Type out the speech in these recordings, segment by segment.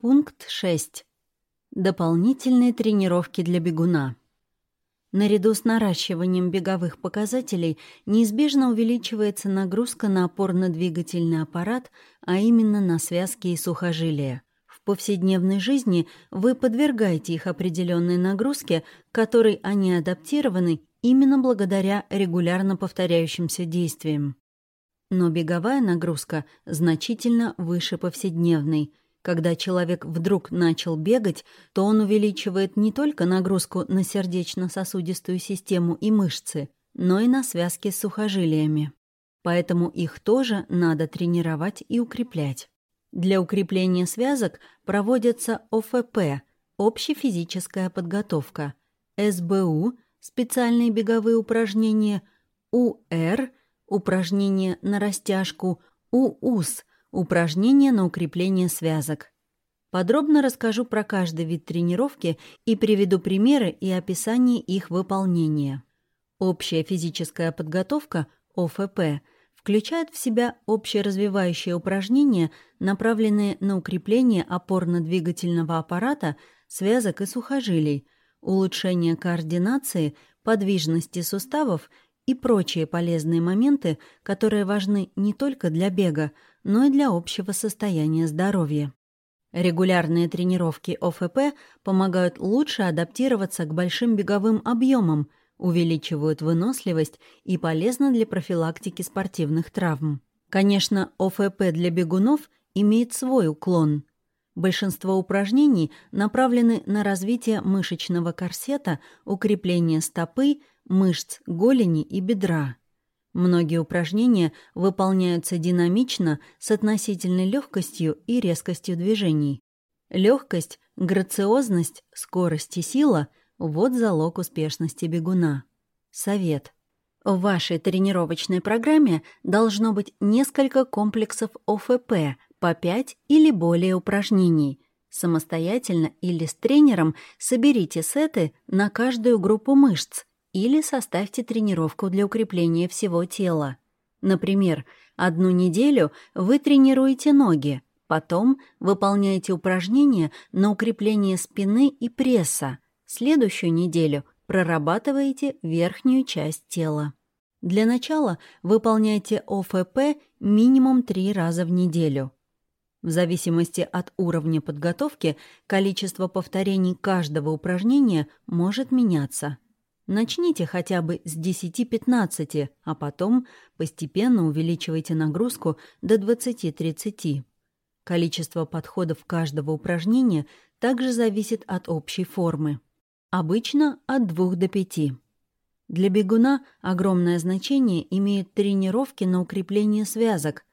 Пункт 6. Дополнительные тренировки для бегуна. Наряду с наращиванием беговых показателей неизбежно увеличивается нагрузка на опорно-двигательный аппарат, а именно на связки и сухожилия. В повседневной жизни вы подвергаете их определенной нагрузке, которой они адаптированы именно благодаря регулярно повторяющимся действиям. Но беговая нагрузка значительно выше повседневной. Когда человек вдруг начал бегать, то он увеличивает не только нагрузку на сердечно-сосудистую систему и мышцы, но и на связки с сухожилиями. Поэтому их тоже надо тренировать и укреплять. Для укрепления связок проводятся ОФП – общефизическая подготовка, СБУ – специальные беговые упражнения, УР – упражнения на растяжку, УУС – упражнения на укрепление связок. Подробно расскажу про каждый вид тренировки и приведу примеры и описание их выполнения. Общая физическая подготовка – ОФП – включает в себя общеразвивающие упражнения, направленные на укрепление опорно-двигательного аппарата, связок и сухожилий, улучшение координации, подвижности суставов и прочие полезные моменты, которые важны не только для бега, но и для общего состояния здоровья. Регулярные тренировки ОФП помогают лучше адаптироваться к большим беговым объемам – увеличивают выносливость и полезны для профилактики спортивных травм. Конечно, ОФП для бегунов имеет свой уклон. Большинство упражнений направлены на развитие мышечного корсета, укрепление стопы, мышц голени и бедра. Многие упражнения выполняются динамично, с относительной легкостью и резкостью движений. Легкость, грациозность, скорость и сила – вот залог успешности бегуна. Совет. В вашей тренировочной программе должно быть несколько комплексов ОФП по 5 или более упражнений. Самостоятельно или с тренером соберите сеты на каждую группу мышц или составьте тренировку для укрепления всего тела. Например, одну неделю вы тренируете ноги, потом выполняете упражнения на укрепление спины и пресса, Следующую неделю прорабатываете верхнюю часть тела. Для начала выполняйте ОФП минимум три раза в неделю. В зависимости от уровня подготовки количество повторений каждого упражнения может меняться. Начните хотя бы с 10-15, а потом постепенно увеличивайте нагрузку до 20-30. Количество подходов каждого упражнения также зависит от общей формы. Обычно от двух до пяти. Для бегуна огромное значение имеют тренировки на укрепление связок.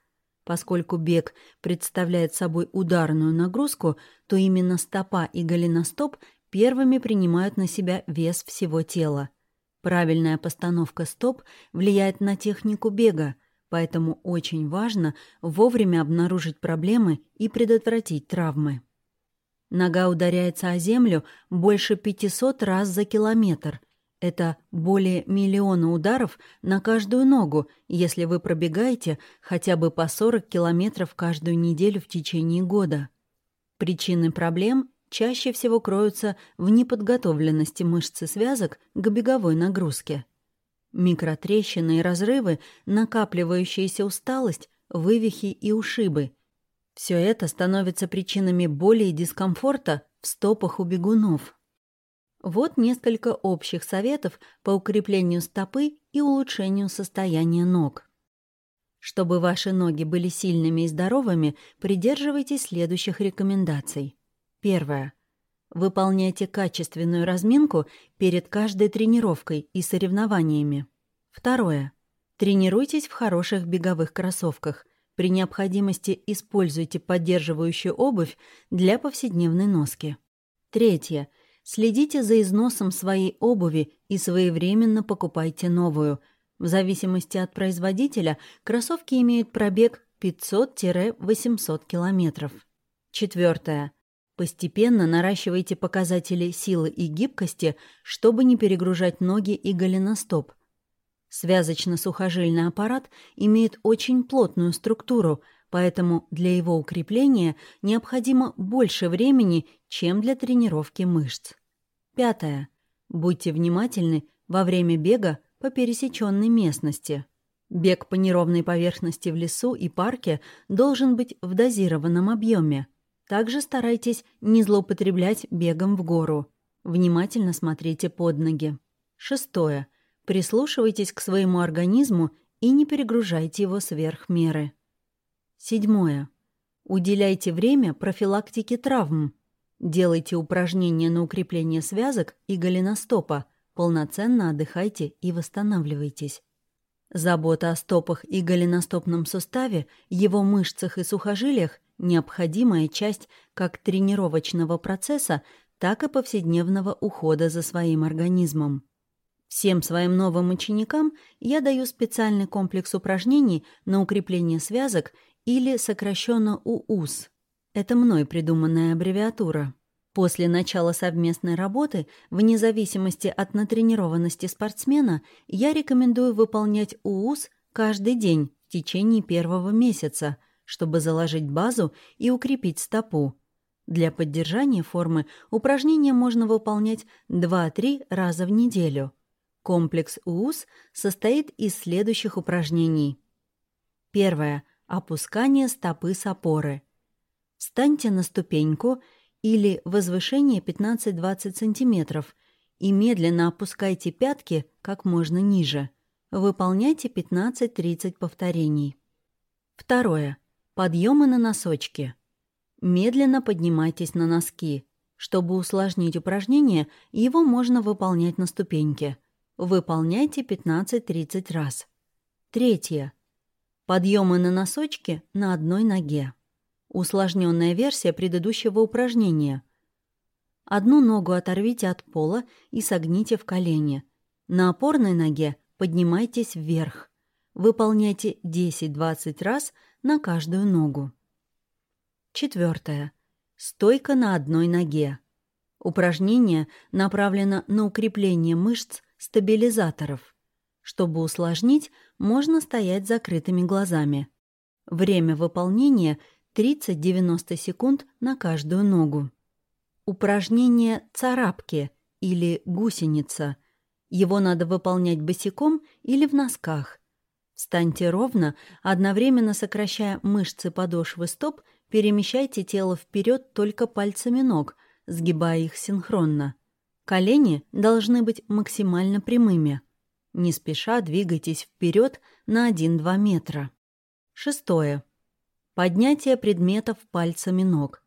Поскольку бег представляет собой ударную нагрузку, то именно стопа и голеностоп первыми принимают на себя вес всего тела. Правильная постановка стоп влияет на технику бега, поэтому очень важно вовремя обнаружить проблемы и предотвратить травмы. Нога ударяется о землю больше 500 раз за километр. Это более миллиона ударов на каждую ногу, если вы пробегаете хотя бы по 40 километров каждую неделю в течение года. Причины проблем чаще всего кроются в неподготовленности мышц и связок к беговой нагрузке. Микротрещины и разрывы, накапливающаяся усталость, вывихи и ушибы – все это становится причинами боли и дискомфорта в стопах у бегунов. Вот несколько общих советов по укреплению стопы и улучшению состояния ног. Чтобы ваши ноги были сильными и здоровыми, придерживайтесь следующих рекомендаций. Первое. Выполняйте качественную разминку перед каждой тренировкой и соревнованиями. Второе. Тренируйтесь в хороших беговых кроссовках – при необходимости используйте поддерживающую обувь для повседневной носки. Третье. Следите за износом своей обуви и своевременно покупайте новую. В зависимости от производителя кроссовки имеют пробег 500-800 километров. Четвертое. Постепенно наращивайте показатели силы и гибкости, чтобы не перегружать ноги и голеностоп. Связочно-сухожильный аппарат имеет очень плотную структуру, поэтому для его укрепления необходимо больше времени, чем для тренировки мышц. Пятое. Будьте внимательны во время бега по пересеченной местности. Бег по неровной поверхности в лесу и парке должен быть в дозированном объеме. Также старайтесь не злоупотреблять бегом в гору. Внимательно смотрите под ноги. Шестое. Прислушивайтесь к своему организму и не перегружайте его сверх меры. Седьмое. Уделяйте время профилактике травм. Делайте упражнения на укрепление связок и голеностопа. Полноценно отдыхайте и восстанавливайтесь. Забота о стопах и голеностопном суставе, его мышцах и сухожилиях – необходимая часть как тренировочного процесса, так и повседневного ухода за своим организмом. Всем своим новым ученикам я даю специальный комплекс упражнений на укрепление связок или сокращенно УУС. Это мной придуманная аббревиатура. После начала совместной работы, вне зависимости от натренированности спортсмена, я рекомендую выполнять УУС каждый день в течение первого месяца, чтобы заложить базу и укрепить стопу. Для поддержания формы упражнения можно выполнять 2-3 раза в неделю. Комплекс УУС состоит из следующих упражнений. Первое. Опускание стопы с опоры. Встаньте на ступеньку – или возвышение 15-20 см и медленно опускайте пятки как можно ниже. Выполняйте 15-30 повторений. Второе. Подъемы на носочки. Медленно поднимайтесь на носки. Чтобы усложнить упражнение, его можно выполнять на ступеньке. Выполняйте 15-30 раз. Третье. Подъемы на носочки на одной ноге. Усложненная версия предыдущего упражнения. Одну ногу оторвите от пола и согните в колени. На опорной ноге поднимайтесь вверх. Выполняйте 10-20 раз на каждую ногу. Четвертое. Стойка на одной ноге. Упражнение направлено на укрепление мышц стабилизаторов. Чтобы усложнить, можно стоять закрытыми глазами. Время выполнения 30-90 секунд на каждую ногу. Упражнение «царапки» или «гусеница». Его надо выполнять босиком или в носках. Встаньте ровно, одновременно сокращая мышцы подошвы стоп, перемещайте тело вперед только пальцами ног, сгибая их синхронно. Колени должны быть максимально прямыми. Не спеша двигайтесь вперед на 1-2 метра. Шестое. Поднятие предметов пальцами ног.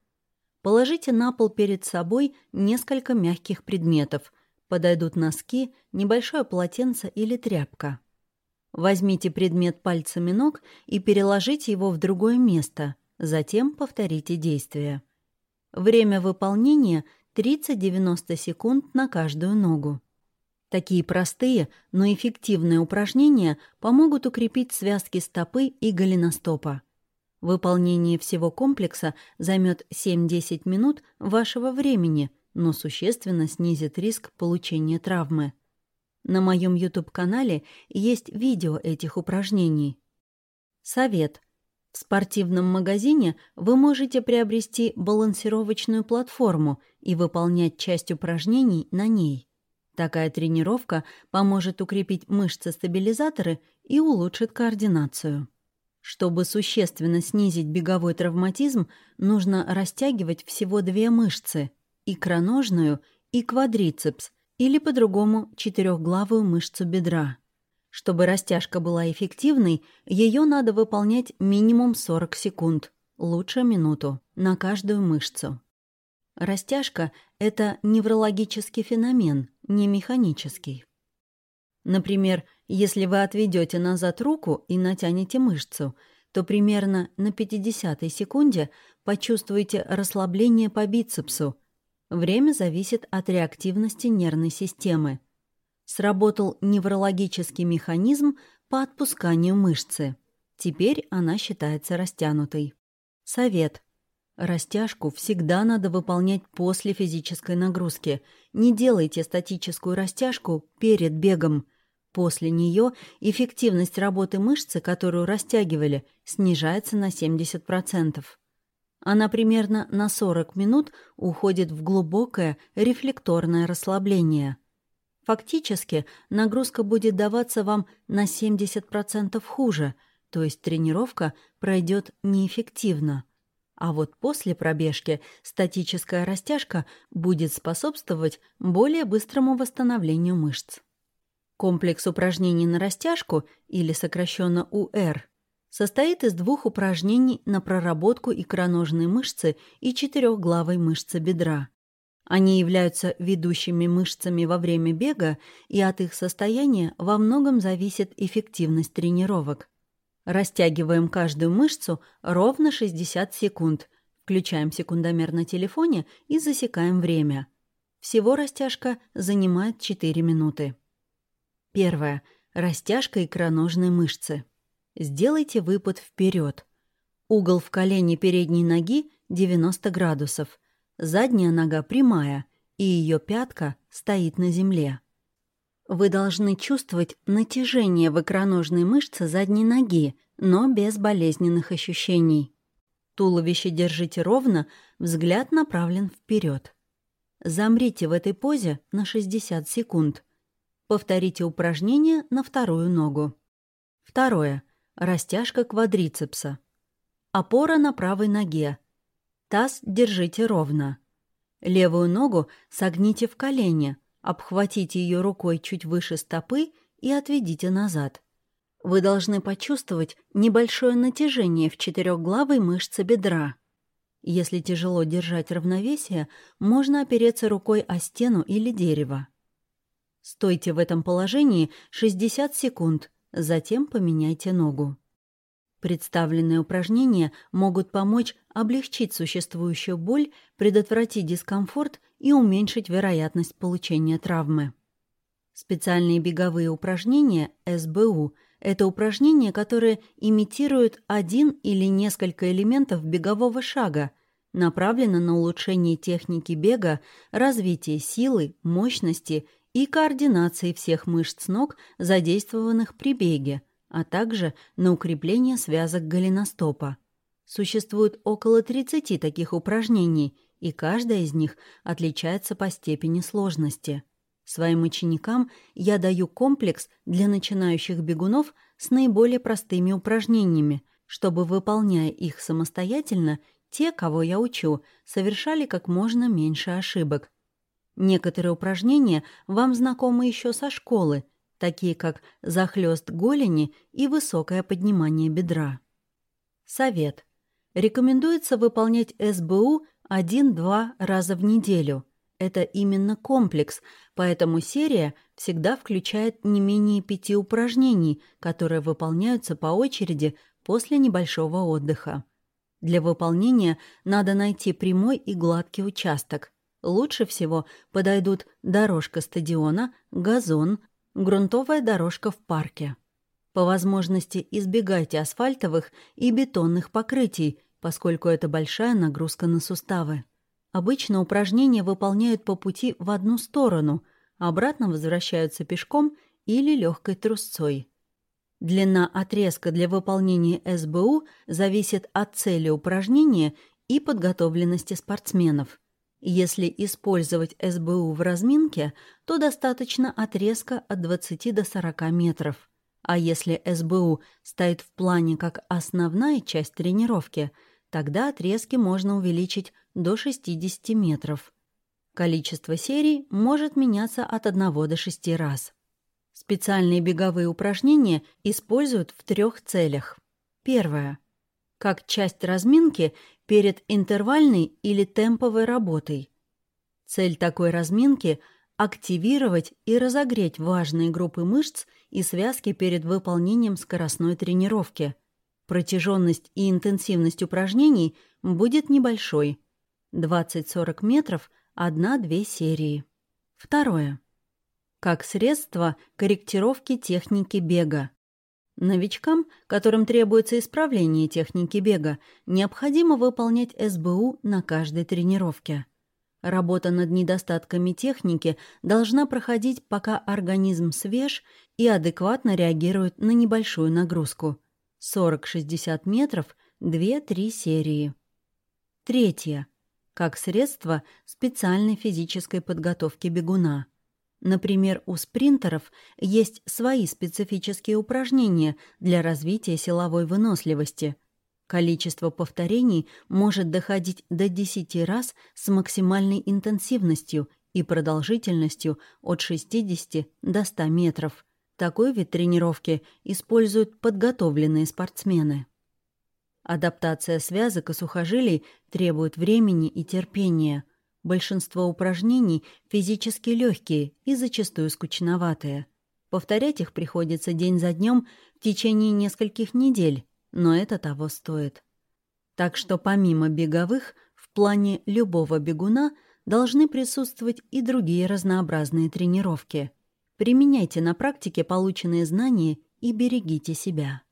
Положите на пол перед собой несколько мягких предметов. Подойдут носки, небольшое полотенце или тряпка. Возьмите предмет пальцами ног и переложите его в другое место. Затем повторите действие. Время выполнения 30-90 секунд на каждую ногу. Такие простые, но эффективные упражнения помогут укрепить связки стопы и голеностопа. Выполнение всего комплекса займет 7-10 минут вашего времени, но существенно снизит риск получения травмы. На моем YouTube-канале есть видео этих упражнений. Совет. В спортивном магазине вы можете приобрести балансировочную платформу и выполнять часть упражнений на ней. Такая тренировка поможет укрепить мышцы-стабилизаторы и улучшит координацию. Чтобы существенно снизить беговой травматизм, нужно растягивать всего две мышцы – икроножную и квадрицепс, или по-другому четырехглавую мышцу бедра. Чтобы растяжка была эффективной, ее надо выполнять минимум 40 секунд, лучше минуту, на каждую мышцу. Растяжка – это неврологический феномен, не механический. Например, если вы отведете назад руку и натянете мышцу, то примерно на 50 секунде почувствуете расслабление по бицепсу. Время зависит от реактивности нервной системы. Сработал неврологический механизм по отпусканию мышцы. Теперь она считается растянутой. Совет. Растяжку всегда надо выполнять после физической нагрузки. Не делайте статическую растяжку перед бегом – После нее эффективность работы мышцы, которую растягивали, снижается на 70%. Она примерно на 40 минут уходит в глубокое рефлекторное расслабление. Фактически нагрузка будет даваться вам на 70% хуже, то есть тренировка пройдет неэффективно. А вот после пробежки статическая растяжка будет способствовать более быстрому восстановлению мышц. Комплекс упражнений на растяжку, или сокращенно УР, состоит из двух упражнений на проработку икроножной мышцы и четырехглавой мышцы бедра. Они являются ведущими мышцами во время бега, и от их состояния во многом зависит эффективность тренировок. Растягиваем каждую мышцу ровно 60 секунд, включаем секундомер на телефоне и засекаем время. Всего растяжка занимает 4 минуты. Первое. Растяжка икроножной мышцы. Сделайте выпад вперед. Угол в колене передней ноги 90 градусов. Задняя нога прямая, и ее пятка стоит на земле. Вы должны чувствовать натяжение в икроножной мышце задней ноги, но без болезненных ощущений. Туловище держите ровно, взгляд направлен вперед. Замрите в этой позе на 60 секунд. Повторите упражнение на вторую ногу. Второе. Растяжка квадрицепса. Опора на правой ноге. Таз держите ровно. Левую ногу согните в колени, обхватите ее рукой чуть выше стопы и отведите назад. Вы должны почувствовать небольшое натяжение в четырехглавой мышце бедра. Если тяжело держать равновесие, можно опереться рукой о стену или дерево. Стойте в этом положении 60 секунд, затем поменяйте ногу. Представленные упражнения могут помочь облегчить существующую боль, предотвратить дискомфорт и уменьшить вероятность получения травмы. Специальные беговые упражнения СБУ – это упражнения, которые имитируют один или несколько элементов бегового шага, направлены на улучшение техники бега, развитие силы, мощности и координации всех мышц ног, задействованных при беге, а также на укрепление связок голеностопа. Существует около 30 таких упражнений, и каждая из них отличается по степени сложности. Своим ученикам я даю комплекс для начинающих бегунов с наиболее простыми упражнениями, чтобы, выполняя их самостоятельно, те, кого я учу, совершали как можно меньше ошибок – Некоторые упражнения вам знакомы еще со школы, такие как захлёст голени и высокое поднимание бедра. Совет. Рекомендуется выполнять СБУ 1-2 раза в неделю. Это именно комплекс, поэтому серия всегда включает не менее пяти упражнений, которые выполняются по очереди после небольшого отдыха. Для выполнения надо найти прямой и гладкий участок – Лучше всего подойдут дорожка стадиона, газон, грунтовая дорожка в парке. По возможности избегайте асфальтовых и бетонных покрытий, поскольку это большая нагрузка на суставы. Обычно упражнения выполняют по пути в одну сторону, обратно возвращаются пешком или легкой трусцой. Длина отрезка для выполнения СБУ зависит от цели упражнения и подготовленности спортсменов. Если использовать СБУ в разминке, то достаточно отрезка от 20 до 40 метров. А если СБУ стоит в плане как основная часть тренировки, тогда отрезки можно увеличить до 60 метров. Количество серий может меняться от 1 до 6 раз. Специальные беговые упражнения используют в трех целях. Первое. Как часть разминки перед интервальной или темповой работой. Цель такой разминки – активировать и разогреть важные группы мышц и связки перед выполнением скоростной тренировки. Протяженность и интенсивность упражнений будет небольшой – 20-40 метров, 1-2 серии. Второе. Как средство корректировки техники бега. Новичкам, которым требуется исправление техники бега, необходимо выполнять СБУ на каждой тренировке. Работа над недостатками техники должна проходить, пока организм свеж и адекватно реагирует на небольшую нагрузку. 40-60 метров, 2-3 серии. Третье. Как средство специальной физической подготовки бегуна. Например, у спринтеров есть свои специфические упражнения для развития силовой выносливости – Количество повторений может доходить до 10 раз с максимальной интенсивностью и продолжительностью от 60 до 100 метров. Такой вид тренировки используют подготовленные спортсмены. Адаптация связок и сухожилий требует времени и терпения. Большинство упражнений физически легкие и зачастую скучноватые. Повторять их приходится день за днем в течение нескольких недель, но это того стоит. Так что помимо беговых, в плане любого бегуна должны присутствовать и другие разнообразные тренировки. Применяйте на практике полученные знания и берегите себя.